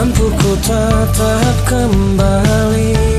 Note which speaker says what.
Speaker 1: Mampu ku tatap kembali.